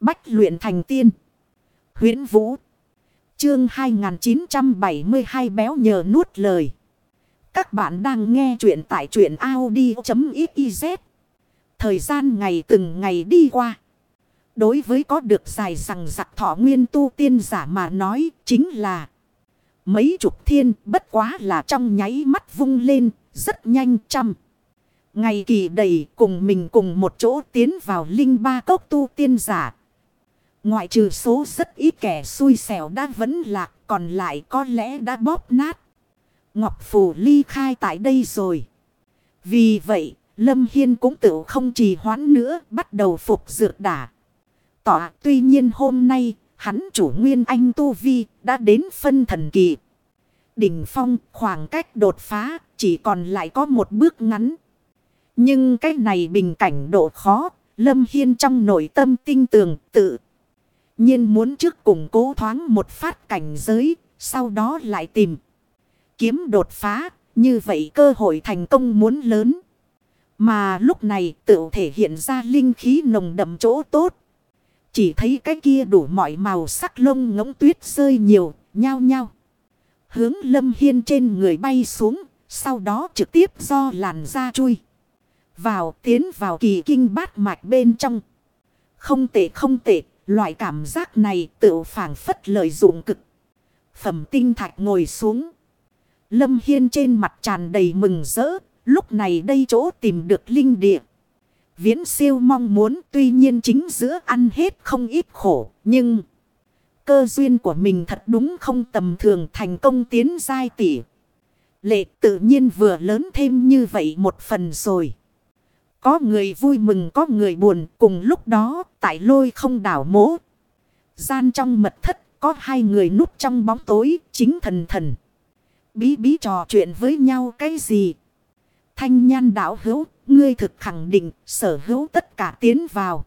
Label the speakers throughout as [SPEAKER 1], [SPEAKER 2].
[SPEAKER 1] Bách luyện thành tiên. huyễn Vũ. Chương 2972 béo nhờ nuốt lời. Các bạn đang nghe truyện tại truyện Audi.xyz. Thời gian ngày từng ngày đi qua. Đối với có được dài rằng giặc thọ nguyên tu tiên giả mà nói chính là mấy chục thiên bất quá là trong nháy mắt vung lên rất nhanh trăm. Ngày kỳ đầy cùng mình cùng một chỗ tiến vào linh ba cốc tu tiên giả. Ngoại trừ số rất ít kẻ xui xẻo đã vẫn lạc còn lại có lẽ đã bóp nát. Ngọc phủ ly khai tại đây rồi. Vì vậy, Lâm Hiên cũng tự không trì hoãn nữa bắt đầu phục dược đả. Tỏ tuy nhiên hôm nay, hắn chủ nguyên anh Tu Vi đã đến phân thần kỳ. Đỉnh phong khoảng cách đột phá chỉ còn lại có một bước ngắn. Nhưng cái này bình cảnh độ khó, Lâm Hiên trong nội tâm tinh tường tự nhiên muốn trước củng cố thoáng một phát cảnh giới, sau đó lại tìm. Kiếm đột phá, như vậy cơ hội thành công muốn lớn. Mà lúc này tự thể hiện ra linh khí nồng đậm chỗ tốt. Chỉ thấy cái kia đủ mọi màu sắc lông ngỗng tuyết rơi nhiều, nhao nhao. Hướng lâm hiên trên người bay xuống, sau đó trực tiếp do làn da chui. Vào tiến vào kỳ kinh bát mạch bên trong. Không tệ không tệ, loại cảm giác này tự phản phất lợi dụng cực. Phẩm tinh thạch ngồi xuống. Lâm Hiên trên mặt tràn đầy mừng rỡ, lúc này đây chỗ tìm được linh địa. Viễn siêu mong muốn tuy nhiên chính giữa ăn hết không ít khổ, nhưng cơ duyên của mình thật đúng không tầm thường thành công tiến giai tỷ. Lệ tự nhiên vừa lớn thêm như vậy một phần rồi. Có người vui mừng có người buồn cùng lúc đó tại lôi không đảo mố. Gian trong mật thất có hai người núp trong bóng tối chính thần thần. Bí bí trò chuyện với nhau cái gì? Thanh nhan đảo hữu, ngươi thực khẳng định sở hữu tất cả tiến vào.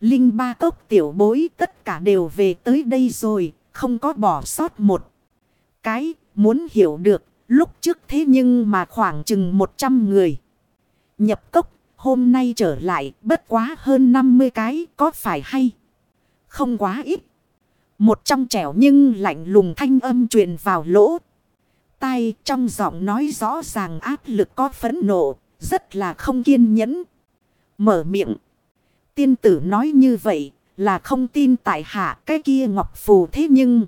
[SPEAKER 1] Linh ba cốc tiểu bối tất cả đều về tới đây rồi, không có bỏ sót một. Cái, muốn hiểu được, lúc trước thế nhưng mà khoảng chừng 100 người. Nhập cốc, hôm nay trở lại, bất quá hơn 50 cái, có phải hay? Không quá ít. Một trong trẻo nhưng lạnh lùng thanh âm truyền vào lỗ. Tai trong giọng nói rõ ràng áp lực có phấn nộ, rất là không kiên nhẫn. Mở miệng. Tiên tử nói như vậy là không tin tại hạ cái kia ngọc phù thế nhưng.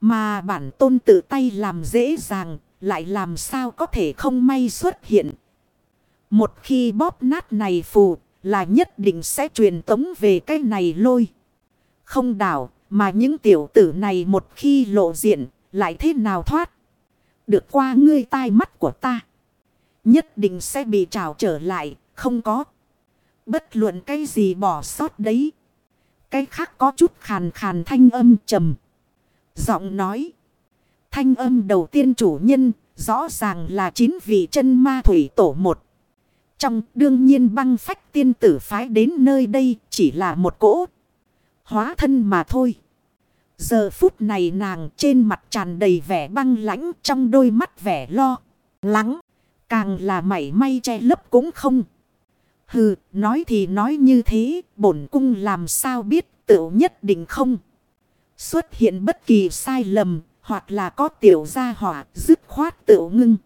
[SPEAKER 1] Mà bản tôn tự tay làm dễ dàng lại làm sao có thể không may xuất hiện. Một khi bóp nát này phù, là nhất định sẽ truyền tống về cái này lôi. Không đảo, mà những tiểu tử này một khi lộ diện, lại thế nào thoát. Được qua ngươi tai mắt của ta. Nhất định sẽ bị trào trở lại, không có. Bất luận cái gì bỏ sót đấy. Cái khác có chút khàn khàn thanh âm trầm. Giọng nói. Thanh âm đầu tiên chủ nhân. Rõ ràng là chín vị chân ma thủy tổ một. Trong đương nhiên băng phách tiên tử phái đến nơi đây chỉ là một cỗ. Hóa thân mà thôi. Giờ phút này nàng trên mặt tràn đầy vẻ băng lãnh trong đôi mắt vẻ lo, lắng. Càng là mảy may che lấp cũng không. Hừ, nói thì nói như thế, bổn cung làm sao biết tự nhất định không. Xuất hiện bất kỳ sai lầm, hoặc là có tiểu gia hỏa dứt khoát tự ngưng.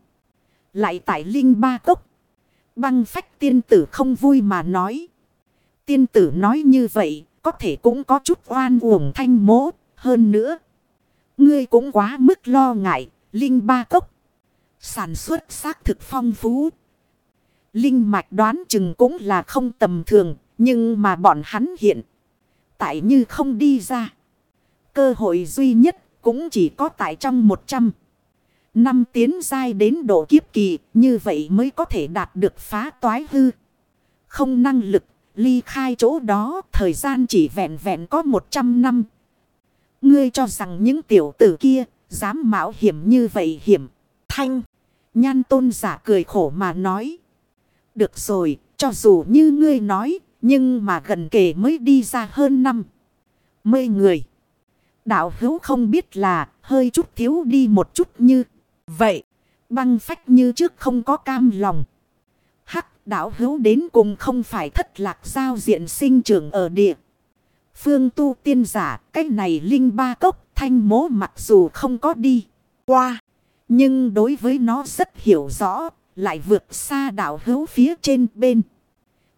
[SPEAKER 1] Lại tại linh ba cốc. Băng phách tiên tử không vui mà nói. Tiên tử nói như vậy, có thể cũng có chút oan uổng thanh mố, hơn nữa. Ngươi cũng quá mức lo ngại, linh ba cốc. Sản xuất xác thực phong phú. Linh mạch đoán chừng cũng là không tầm thường. Nhưng mà bọn hắn hiện. Tại như không đi ra. Cơ hội duy nhất cũng chỉ có tại trong 100. Năm tiến dai đến độ kiếp kỳ. Như vậy mới có thể đạt được phá toái hư. Không năng lực. Ly khai chỗ đó thời gian chỉ vẹn vẹn có 100 năm. Ngươi cho rằng những tiểu tử kia dám mạo hiểm như vậy hiểm. Thanh. Nhan tôn giả cười khổ mà nói. Được rồi, cho dù như ngươi nói, nhưng mà gần kể mới đi ra hơn năm. Mươi người. Đạo hữu không biết là hơi chút thiếu đi một chút như vậy. Băng phách như trước không có cam lòng. Hắc đảo hữu đến cùng không phải thất lạc giao diện sinh trưởng ở địa. Phương tu tiên giả, cái này linh ba cốc thanh mố mặc dù không có đi qua. Nhưng đối với nó rất hiểu rõ, lại vượt xa đảo hữu phía trên bên.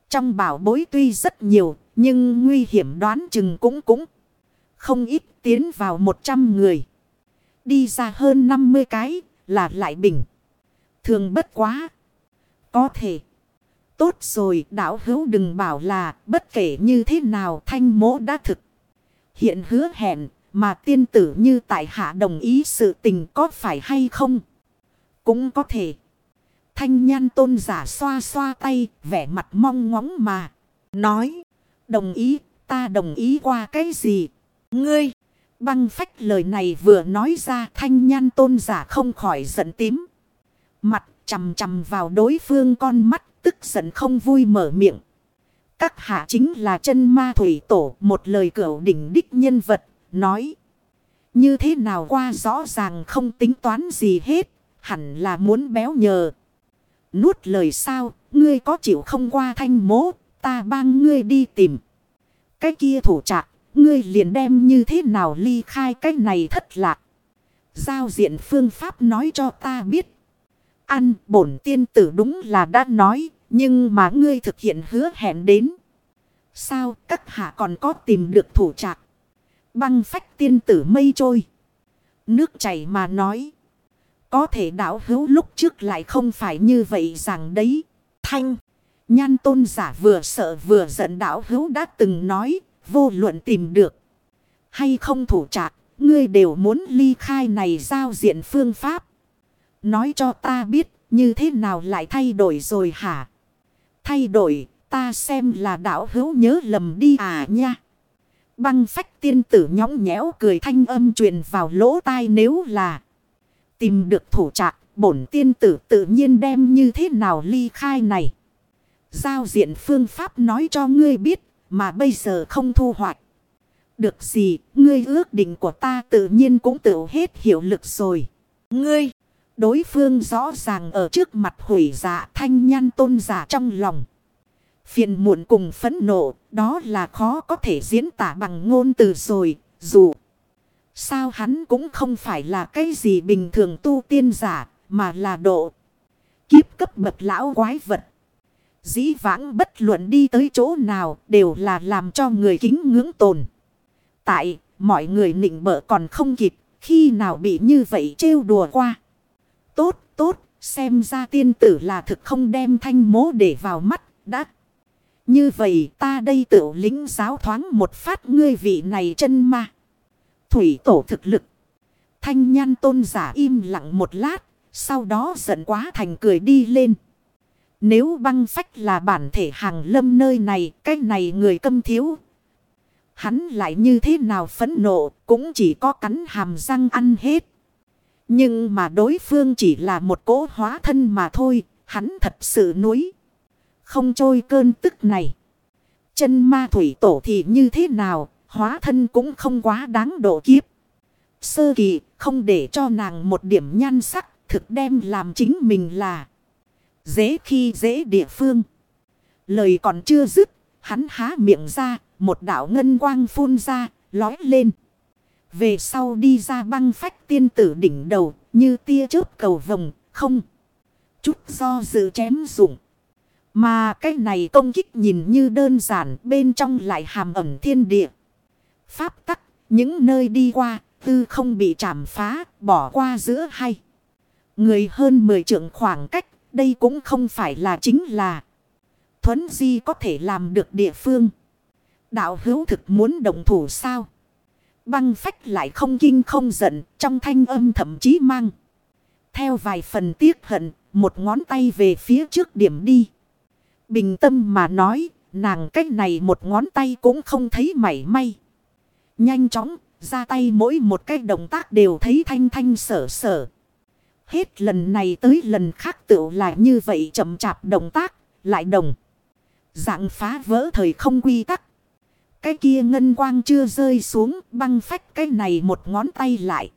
[SPEAKER 1] Trong bảo bối tuy rất nhiều, nhưng nguy hiểm đoán chừng cũng cũng không ít tiến vào 100 người. Đi ra hơn 50 cái là lại bình. Thường bất quá. Có thể. Tốt rồi đảo hữu đừng bảo là bất kể như thế nào thanh mỗ đã thực. Hiện hứa hẹn mà tiên tử như tại hạ đồng ý sự tình có phải hay không? Cũng có thể. Thanh nhan tôn giả xoa xoa tay, vẻ mặt mong ngóng mà. Nói, đồng ý, ta đồng ý qua cái gì? Ngươi, băng phách lời này vừa nói ra thanh nhan tôn giả không khỏi giận tím. Mặt chầm chầm vào đối phương con mắt, tức giận không vui mở miệng. Các hạ chính là chân ma thủy tổ, một lời cửu đỉnh đích nhân vật, nói. Như thế nào qua rõ ràng không tính toán gì hết, hẳn là muốn béo nhờ. Nuốt lời sao, ngươi có chịu không qua thanh mố, ta bang ngươi đi tìm. Cái kia thủ trạc, ngươi liền đem như thế nào ly khai cái này thất lạc. Giao diện phương pháp nói cho ta biết. Ăn bổn tiên tử đúng là đã nói, nhưng mà ngươi thực hiện hứa hẹn đến. Sao các hạ còn có tìm được thủ trạc? Băng phách tiên tử mây trôi. Nước chảy mà nói. Có thể đảo hữu lúc trước lại không phải như vậy rằng đấy. Thanh. Nhan tôn giả vừa sợ vừa giận đảo hữu đã từng nói. Vô luận tìm được. Hay không thủ trạc. Ngươi đều muốn ly khai này giao diện phương pháp. Nói cho ta biết. Như thế nào lại thay đổi rồi hả? Thay đổi. Ta xem là đảo hữu nhớ lầm đi à nha. Băng phách tiên tử nhõng nhẽo cười thanh âm truyền vào lỗ tai nếu là tìm được thủ trạc, bổn tiên tử tự nhiên đem như thế nào ly khai này. Giao diện phương pháp nói cho ngươi biết, mà bây giờ không thu hoạch. Được gì, ngươi ước định của ta tự nhiên cũng tự hết hiệu lực rồi. Ngươi, đối phương rõ ràng ở trước mặt hủy dạ thanh nhan tôn giả trong lòng. Phiền muộn cùng phẫn nộ, đó là khó có thể diễn tả bằng ngôn từ rồi, dù. Sao hắn cũng không phải là cái gì bình thường tu tiên giả, mà là độ. Kiếp cấp bậc lão quái vật. Dĩ vãng bất luận đi tới chỗ nào đều là làm cho người kính ngưỡng tồn. Tại, mọi người nịnh bợ còn không kịp, khi nào bị như vậy trêu đùa qua. Tốt, tốt, xem ra tiên tử là thực không đem thanh mố để vào mắt, đã. Như vậy ta đây tự lính giáo thoáng một phát ngươi vị này chân ma. Thủy tổ thực lực. Thanh nhan tôn giả im lặng một lát. Sau đó giận quá thành cười đi lên. Nếu băng phách là bản thể hàng lâm nơi này. Cái này người câm thiếu. Hắn lại như thế nào phẫn nộ. Cũng chỉ có cắn hàm răng ăn hết. Nhưng mà đối phương chỉ là một cỗ hóa thân mà thôi. Hắn thật sự núi không trôi cơn tức này. Chân ma thủy tổ thì như thế nào, hóa thân cũng không quá đáng độ kiếp. Sơ kỳ không để cho nàng một điểm nhan sắc, thực đem làm chính mình là dễ khi dễ địa phương. Lời còn chưa dứt, hắn há miệng ra, một đạo ngân quang phun ra, lói lên. Về sau đi ra băng phách tiên tử đỉnh đầu, như tia chớp cầu vồng, không. Chút do dự chém dụng. Mà cái này công kích nhìn như đơn giản bên trong lại hàm ẩm thiên địa. Pháp tắc, những nơi đi qua, tư không bị chạm phá, bỏ qua giữa hay Người hơn 10 trượng khoảng cách, đây cũng không phải là chính là thuấn di có thể làm được địa phương. Đạo hữu thực muốn đồng thủ sao? Băng phách lại không kinh không giận, trong thanh âm thậm chí mang. Theo vài phần tiếc hận, một ngón tay về phía trước điểm đi. Bình tâm mà nói, nàng cách này một ngón tay cũng không thấy mảy may. Nhanh chóng, ra tay mỗi một cái động tác đều thấy thanh thanh sở sở. Hết lần này tới lần khác tựu lại như vậy chậm chạp động tác, lại đồng. Dạng phá vỡ thời không quy tắc. Cái kia ngân quang chưa rơi xuống băng phách cái này một ngón tay lại.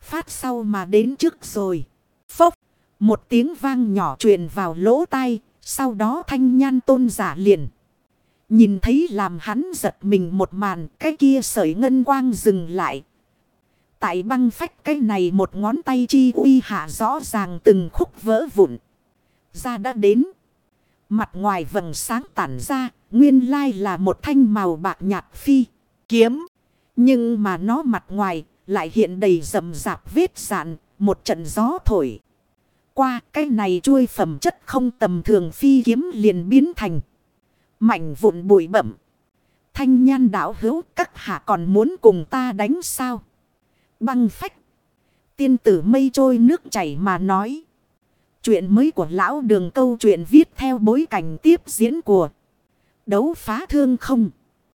[SPEAKER 1] Phát sau mà đến trước rồi. Phốc. Một tiếng vang nhỏ truyền vào lỗ tai. Sau đó thanh nhan tôn giả liền. Nhìn thấy làm hắn giật mình một màn, cái kia sợi ngân quang dừng lại. Tại băng phách cái này một ngón tay chi uy hạ rõ ràng từng khúc vỡ vụn. Ra đã đến. Mặt ngoài vầng sáng tản ra, nguyên lai là một thanh màu bạc nhạt phi, kiếm. Nhưng mà nó mặt ngoài lại hiện đầy rầm rạp vết sạn, một trận gió thổi. Qua cái này chuôi phẩm chất không tầm thường phi kiếm liền biến thành. Mảnh vụn bụi bẩm. Thanh nhan đảo hữu các hạ còn muốn cùng ta đánh sao? Băng phách. Tiên tử mây trôi nước chảy mà nói. Chuyện mới của lão đường câu chuyện viết theo bối cảnh tiếp diễn của đấu phá thương không.